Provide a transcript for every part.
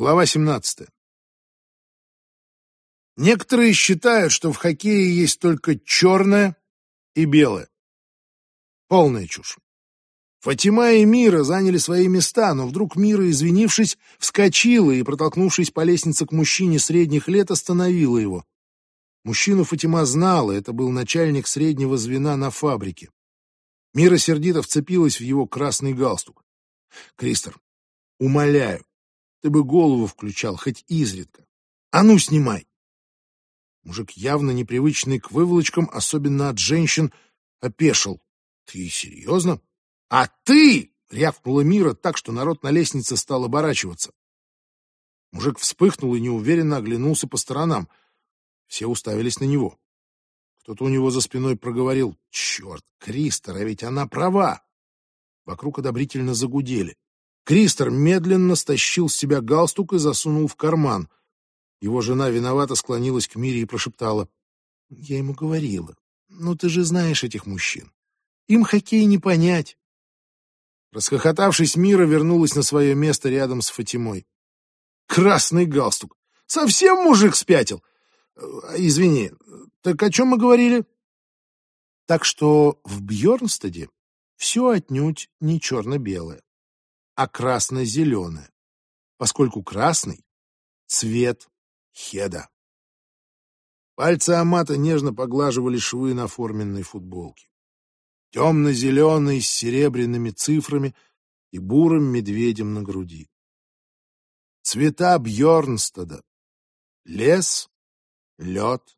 Глава 17. Некоторые считают, что в хоккее есть только черное и белое. Полная чушь. Фатима и Мира заняли свои места, но вдруг Мира, извинившись, вскочила и, протолкнувшись по лестнице к мужчине средних лет, остановила его. Мужчину Фатима знала, это был начальник среднего звена на фабрике. Мира сердито вцепилась в его красный галстук. «Кристер, умоляю, ты бы голову включал, хоть изредка. А ну, снимай!» Мужик, явно непривычный к выволочкам, особенно от женщин, опешил. «Ты серьезно?» «А ты!» — рявкнула Мира так, что народ на лестнице стал оборачиваться. Мужик вспыхнул и неуверенно оглянулся по сторонам. Все уставились на него. Кто-то у него за спиной проговорил. «Черт, Кристер, а ведь она права!» Вокруг одобрительно загудели. Кристер медленно стащил с себя галстук и засунул в карман. Его жена виновато склонилась к Мире и прошептала. «Я ему говорила. Ну, ты же знаешь этих мужчин. Им хоккей не понять». Расхохотавшись, Мира вернулась на свое место рядом с Фатимой. «Красный галстук! Совсем мужик спятил! А, извини, так о чем мы говорили?» Так что в Бьернстеде все отнюдь не черно-белое а красно-зеленое, поскольку красный — цвет хеда. Пальцы Амата нежно поглаживали швы на форменной футболке. Темно-зеленый с серебряными цифрами и бурым медведем на груди. Цвета Бьорнстада. Лес, лед,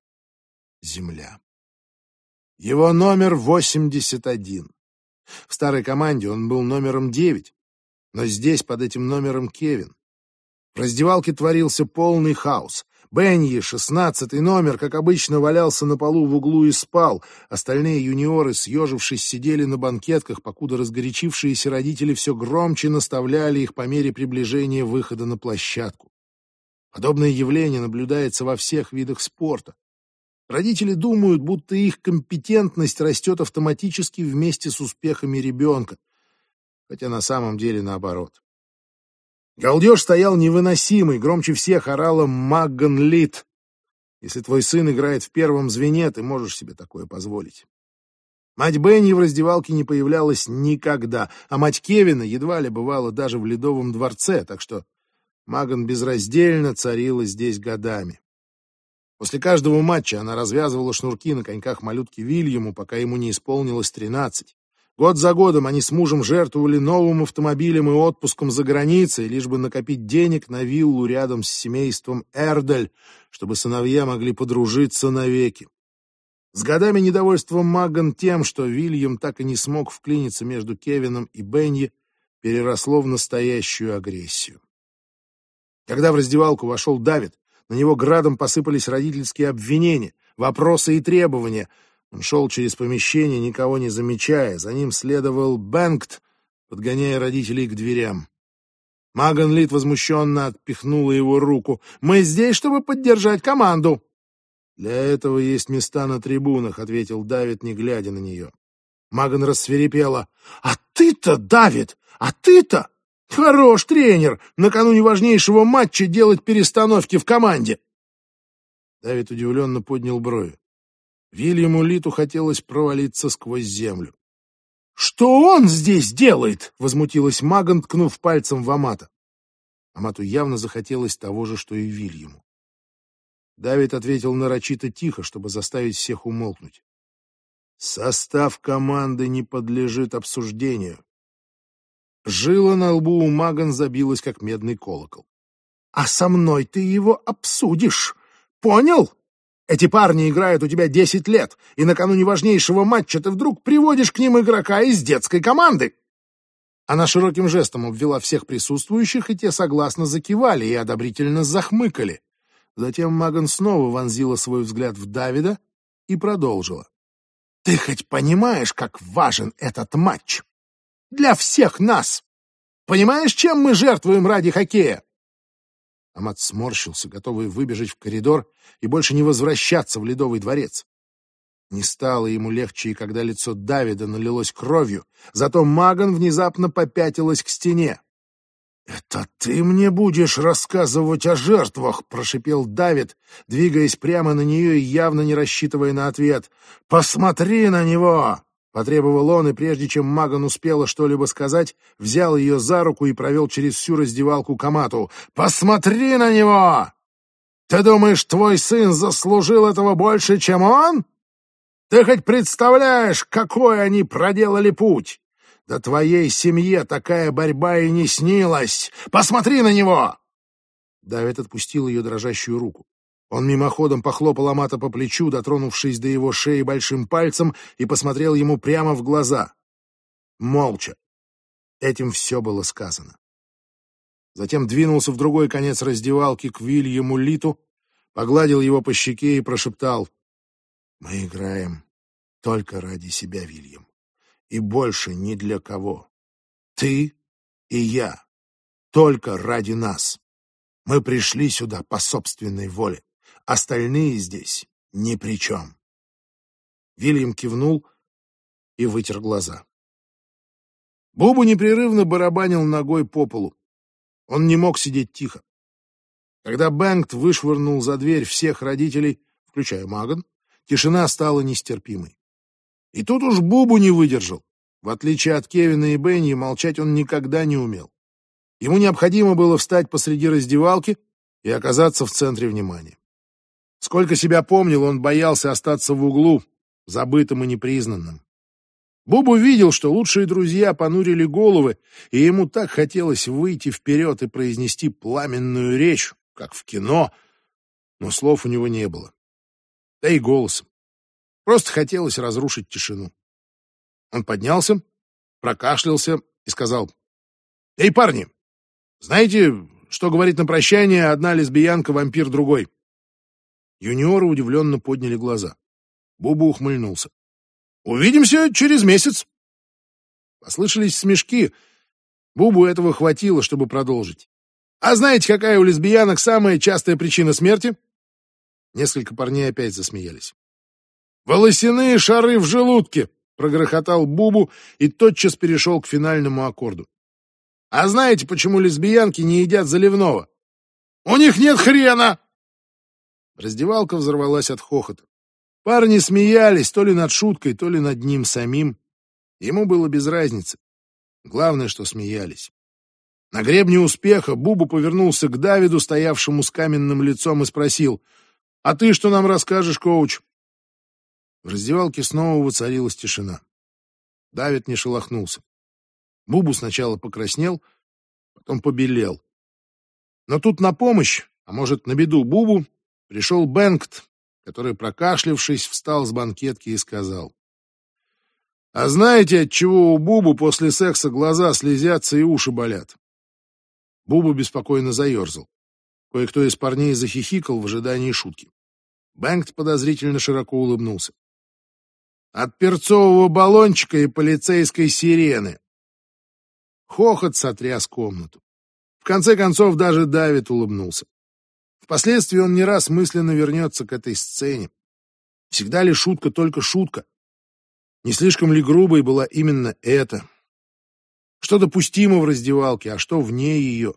земля. Его номер 81. В старой команде он был номером 9, но здесь под этим номером Кевин. В раздевалке творился полный хаос. Бенни, шестнадцатый номер, как обычно, валялся на полу в углу и спал. Остальные юниоры, съежившись, сидели на банкетках, покуда разгорячившиеся родители все громче наставляли их по мере приближения выхода на площадку. Подобное явление наблюдается во всех видах спорта. Родители думают, будто их компетентность растет автоматически вместе с успехами ребенка хотя на самом деле наоборот. Галдеж стоял невыносимый, громче всех орала Магган Лит. Если твой сын играет в первом звене, ты можешь себе такое позволить. Мать Бенни в раздевалке не появлялась никогда, а мать Кевина едва ли бывала даже в Ледовом дворце, так что Маган безраздельно царила здесь годами. После каждого матча она развязывала шнурки на коньках малютки Вильяму, пока ему не исполнилось тринадцать. Год за годом они с мужем жертвовали новым автомобилем и отпуском за границей, лишь бы накопить денег на виллу рядом с семейством Эрдель, чтобы сыновья могли подружиться навеки. С годами недовольство Маган тем, что Вильям так и не смог вклиниться между Кевином и Бенни, переросло в настоящую агрессию. Когда в раздевалку вошел Давид, на него градом посыпались родительские обвинения, вопросы и требования — он шел через помещение, никого не замечая. За ним следовал Бэнкт, подгоняя родителей к дверям. Маган Лит возмущенно отпихнула его руку. «Мы здесь, чтобы поддержать команду!» «Для этого есть места на трибунах», — ответил Давид, не глядя на нее. Маган рассверепела. «А ты-то, Давид, а ты-то! Хорош тренер! Накануне важнейшего матча делать перестановки в команде!» Давид удивленно поднял брови. Вильяму Литу хотелось провалиться сквозь землю. «Что он здесь делает?» — возмутилась Маган, ткнув пальцем в Амата. Амату явно захотелось того же, что и Вильяму. Давид ответил нарочито тихо, чтобы заставить всех умолкнуть. «Состав команды не подлежит обсуждению». Жила на лбу у Маган забилась, как медный колокол. «А со мной ты его обсудишь, понял?» Эти парни играют у тебя десять лет, и накануне важнейшего матча ты вдруг приводишь к ним игрока из детской команды. Она широким жестом обвела всех присутствующих, и те согласно закивали и одобрительно захмыкали. Затем Маган снова вонзила свой взгляд в Давида и продолжила. «Ты хоть понимаешь, как важен этот матч? Для всех нас! Понимаешь, чем мы жертвуем ради хоккея? Амат сморщился, готовый выбежать в коридор и больше не возвращаться в Ледовый дворец. Не стало ему легче, и когда лицо Давида налилось кровью, зато Маган внезапно попятилась к стене. «Это ты мне будешь рассказывать о жертвах?» — прошипел Давид, двигаясь прямо на нее и явно не рассчитывая на ответ. «Посмотри на него!» — потребовал он, и прежде чем Маган успела что-либо сказать, взял ее за руку и провел через всю раздевалку к Амату. «Посмотри на него! Ты думаешь, твой сын заслужил этого больше, чем он? Ты хоть представляешь, какой они проделали путь? Да твоей семье такая борьба и не снилась! Посмотри на него!» Давид отпустил ее дрожащую руку. Он мимоходом похлопал Амата по плечу, дотронувшись до его шеи большим пальцем, и посмотрел ему прямо в глаза. Молча. Этим все было сказано. Затем двинулся в другой конец раздевалки к Вильяму Литу, погладил его по щеке и прошептал. «Мы играем только ради себя, Вильям, и больше ни для кого. Ты и я. Только ради нас. Мы пришли сюда по собственной воле. Остальные здесь ни при чем. Вильям кивнул и вытер глаза. Бубу непрерывно барабанил ногой по полу. Он не мог сидеть тихо. Когда Бэнгт вышвырнул за дверь всех родителей, включая Маган, тишина стала нестерпимой. И тут уж Бубу не выдержал. В отличие от Кевина и Бенни, молчать он никогда не умел. Ему необходимо было встать посреди раздевалки и оказаться в центре внимания. Сколько себя помнил, он боялся остаться в углу, забытым и непризнанным. Бубу видел, что лучшие друзья понурили головы, и ему так хотелось выйти вперед и произнести пламенную речь, как в кино, но слов у него не было. Да и голосом. Просто хотелось разрушить тишину. Он поднялся, прокашлялся и сказал, «Эй, парни, знаете, что говорит на прощание одна лесбиянка-вампир другой?» Юниоры удивленно подняли глаза. Буба ухмыльнулся. «Увидимся через месяц!» Послышались смешки. Бубу этого хватило, чтобы продолжить. «А знаете, какая у лесбиянок самая частая причина смерти?» Несколько парней опять засмеялись. «Волосяные шары в желудке!» — прогрохотал Бубу и тотчас перешел к финальному аккорду. «А знаете, почему лесбиянки не едят заливного?» «У них нет хрена!» Раздевалка взорвалась от хохота. Парни смеялись то ли над шуткой, то ли над ним самим. Ему было без разницы. Главное, что смеялись. На гребне успеха Бубу повернулся к Давиду, стоявшему с каменным лицом, и спросил, «А ты что нам расскажешь, коуч?» В раздевалке снова воцарилась тишина. Давид не шелохнулся. Бубу сначала покраснел, потом побелел. Но тут на помощь, а может, на беду Бубу, Пришел Бенгт, который, прокашлявшись, встал с банкетки и сказал. «А знаете, от чего у Бубу после секса глаза слезятся и уши болят?» Бубу беспокойно заерзал. Кое-кто из парней захихикал в ожидании шутки. Бенгт подозрительно широко улыбнулся. «От перцового баллончика и полицейской сирены!» Хохот сотряс комнату. В конце концов, даже Давид улыбнулся. Впоследствии он не раз мысленно вернется к этой сцене. Всегда ли шутка только шутка? Не слишком ли грубой была именно эта? Что допустимо в раздевалке, а что вне ее?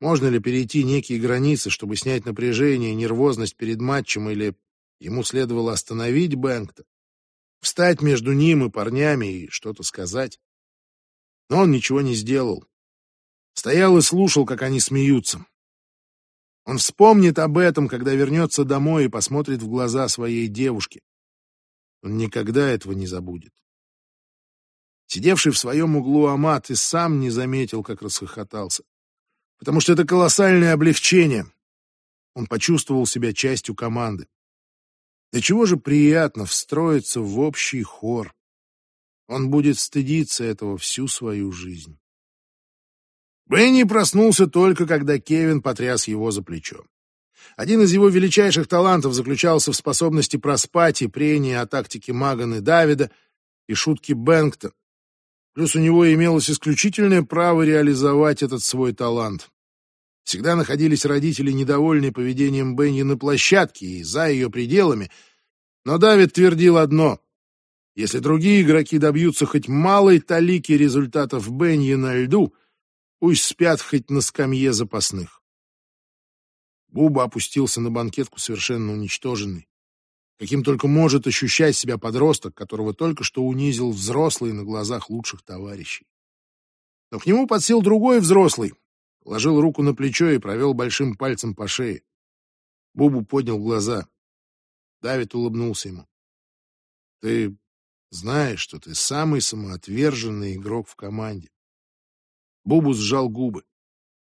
Можно ли перейти некие границы, чтобы снять напряжение, нервозность перед матчем, или ему следовало остановить Бэнкта, встать между ним и парнями и что-то сказать? Но он ничего не сделал. Стоял и слушал, как они смеются. Он вспомнит об этом, когда вернется домой и посмотрит в глаза своей девушки. Он никогда этого не забудет. Сидевший в своем углу Амат и сам не заметил, как расхохотался. Потому что это колоссальное облегчение. Он почувствовал себя частью команды. Да чего же приятно встроиться в общий хор. Он будет стыдиться этого всю свою жизнь. Бенни проснулся только, когда Кевин потряс его за плечо. Один из его величайших талантов заключался в способности проспать и прения о тактике Маганы Давида и шутки Бэнкта. Плюс у него имелось исключительное право реализовать этот свой талант. Всегда находились родители, недовольные поведением Бенни на площадке и за ее пределами, но Давид твердил одно — если другие игроки добьются хоть малой талики результатов Бенни на льду — Пусть спят хоть на скамье запасных. Буба опустился на банкетку совершенно уничтоженный. Каким только может ощущать себя подросток, которого только что унизил взрослый на глазах лучших товарищей. Но к нему подсел другой взрослый, положил руку на плечо и провел большим пальцем по шее. Бубу поднял глаза. Давид улыбнулся ему. «Ты знаешь, что ты самый самоотверженный игрок в команде». Бубу сжал губы.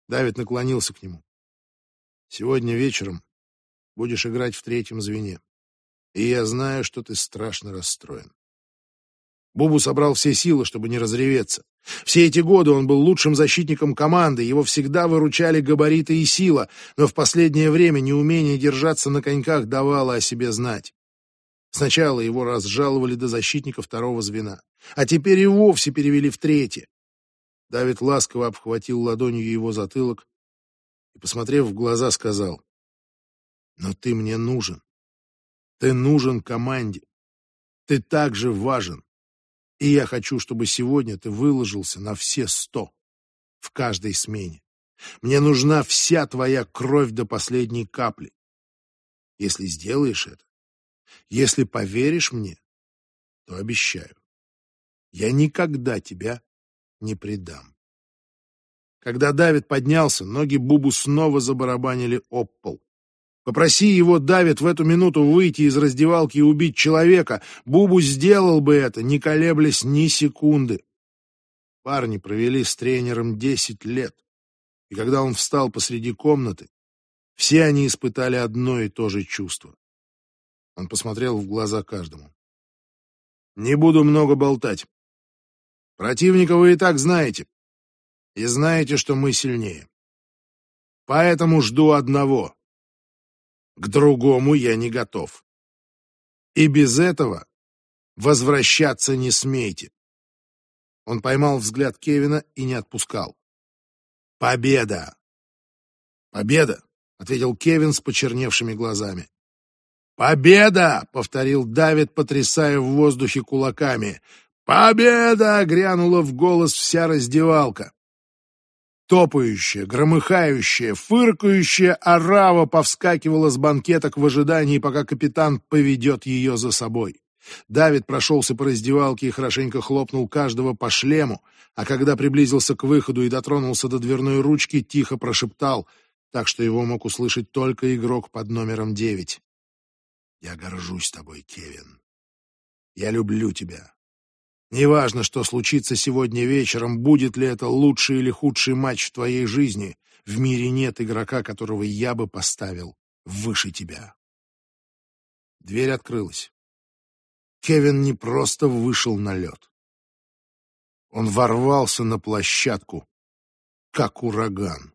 Давид наклонился к нему. «Сегодня вечером будешь играть в третьем звене, и я знаю, что ты страшно расстроен». Бубу собрал все силы, чтобы не разреветься. Все эти годы он был лучшим защитником команды, его всегда выручали габариты и сила, но в последнее время неумение держаться на коньках давало о себе знать. Сначала его разжаловали до защитника второго звена, а теперь и вовсе перевели в третье. Давид ласково обхватил ладонью его затылок и, посмотрев в глаза, сказал, «Но ты мне нужен. Ты нужен команде. Ты так же важен. И я хочу, чтобы сегодня ты выложился на все сто в каждой смене. Мне нужна вся твоя кровь до последней капли. Если сделаешь это, если поверишь мне, то обещаю, я никогда тебя не предам. Когда Давид поднялся, ноги Бубу снова забарабанили об пол. Попроси его, Давид, в эту минуту выйти из раздевалки и убить человека. Бубу сделал бы это, не колеблясь ни секунды. Парни провели с тренером десять лет. И когда он встал посреди комнаты, все они испытали одно и то же чувство. Он посмотрел в глаза каждому. «Не буду много болтать. Противника вы и так знаете. И знаете, что мы сильнее. Поэтому жду одного. К другому я не готов. И без этого возвращаться не смейте. Он поймал взгляд Кевина и не отпускал. Победа! Победа! ответил Кевин с почерневшими глазами. «Победа!» — повторил Давид, потрясая в воздухе кулаками. «Победа!» — грянула в голос вся раздевалка. Топающая, громыхающая, фыркающая орава повскакивала с банкеток в ожидании, пока капитан поведет ее за собой. Давид прошелся по раздевалке и хорошенько хлопнул каждого по шлему, а когда приблизился к выходу и дотронулся до дверной ручки, тихо прошептал, так что его мог услышать только игрок под номером девять. «Я горжусь тобой, Кевин. Я люблю тебя. Неважно, что случится сегодня вечером, будет ли это лучший или худший матч в твоей жизни, в мире нет игрока, которого я бы поставил выше тебя. Дверь открылась. Кевин не просто вышел на лед. Он ворвался на площадку, как ураган.